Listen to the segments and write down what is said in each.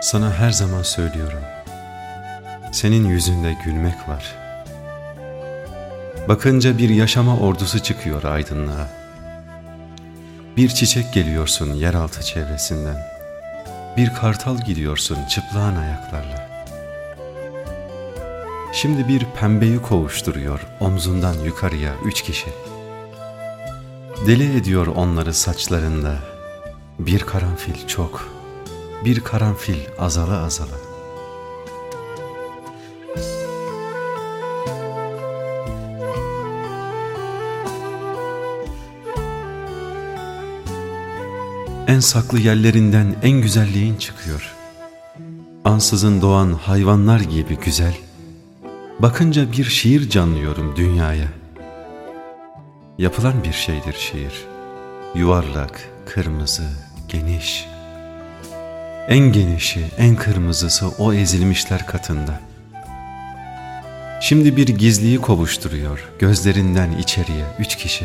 Sana her zaman söylüyorum. Senin yüzünde gülmek var. Bakınca bir yaşama ordusu çıkıyor aydınlığa. Bir çiçek geliyorsun yeraltı çevresinden. Bir kartal gidiyorsun çıplağın ayaklarla. Şimdi bir pembeyi kovuşturuyor omzundan yukarıya üç kişi. Deli ediyor onları saçlarında. Bir karanfil çok, bir karanfil azala azala. En saklı yerlerinden en güzelliğin çıkıyor. Ansızın doğan hayvanlar gibi güzel. Bakınca bir şiir canlıyorum dünyaya. Yapılan bir şeydir şiir. Yuvarlak, kırmızı, geniş. En genişi, en kırmızısı o ezilmişler katında. Şimdi bir gizliyi kovuşturuyor gözlerinden içeriye üç kişi.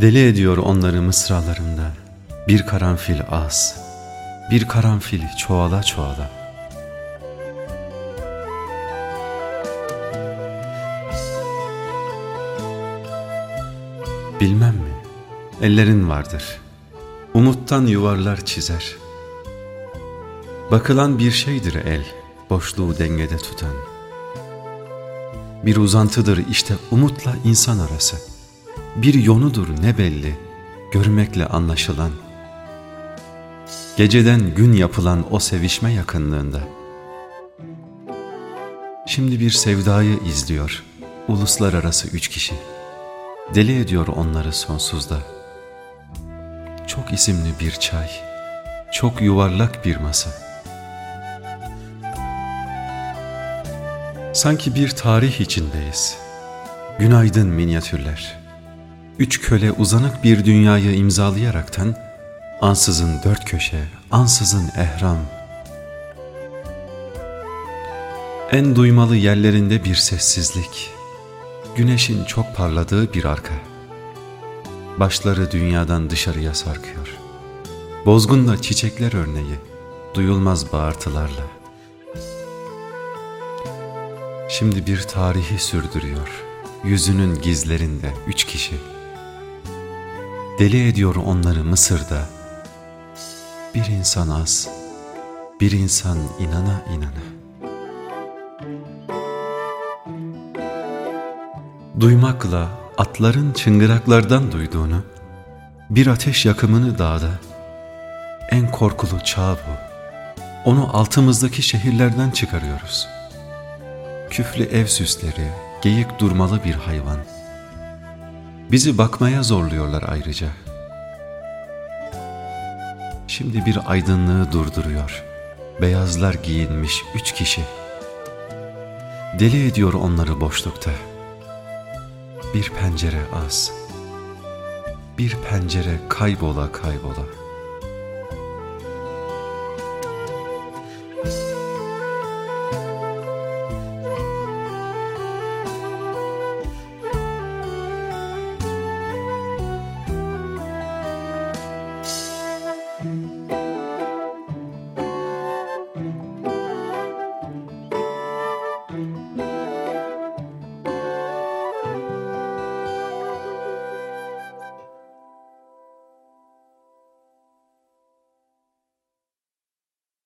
Deli ediyor onları mısralarında. Bir karanfil az, bir karanfil çoğala çoğala. Bilmem mi, ellerin vardır, umuttan yuvarlar çizer. Bakılan bir şeydir el, boşluğu dengede tutan. Bir uzantıdır işte umutla insan arası. Bir yonudur ne belli, görmekle anlaşılan. Geceden gün yapılan o sevişme yakınlığında. Şimdi bir sevdayı izliyor, uluslararası üç kişi. Deli ediyor onları sonsuzda. Çok isimli bir çay, çok yuvarlak bir masa. Sanki bir tarih içindeyiz. Günaydın minyatürler. Üç köle uzanık bir dünyayı imzalayaraktan ansızın dört köşe, ansızın ehram. En duymalı yerlerinde bir sessizlik. Güneşin çok parladığı bir arka. Başları dünyadan dışarıya sarkıyor. Bozgun da çiçekler örneği, duyulmaz bağırtılarla. Şimdi bir tarihi sürdürüyor, yüzünün gizlerinde üç kişi. Deli ediyor onları Mısır'da. Bir insan az, bir insan inana inana. Duymakla atların çıngıraklardan duyduğunu, bir ateş yakımını dağda, en korkulu çağ bu. Onu altımızdaki şehirlerden çıkarıyoruz. Küflü ev süsleri, geyik durmalı bir hayvan. Bizi bakmaya zorluyorlar ayrıca. Şimdi bir aydınlığı durduruyor. Beyazlar giyinmiş üç kişi. Deli ediyor onları boşlukta. Bir pencere az. Bir pencere kaybola kaybola.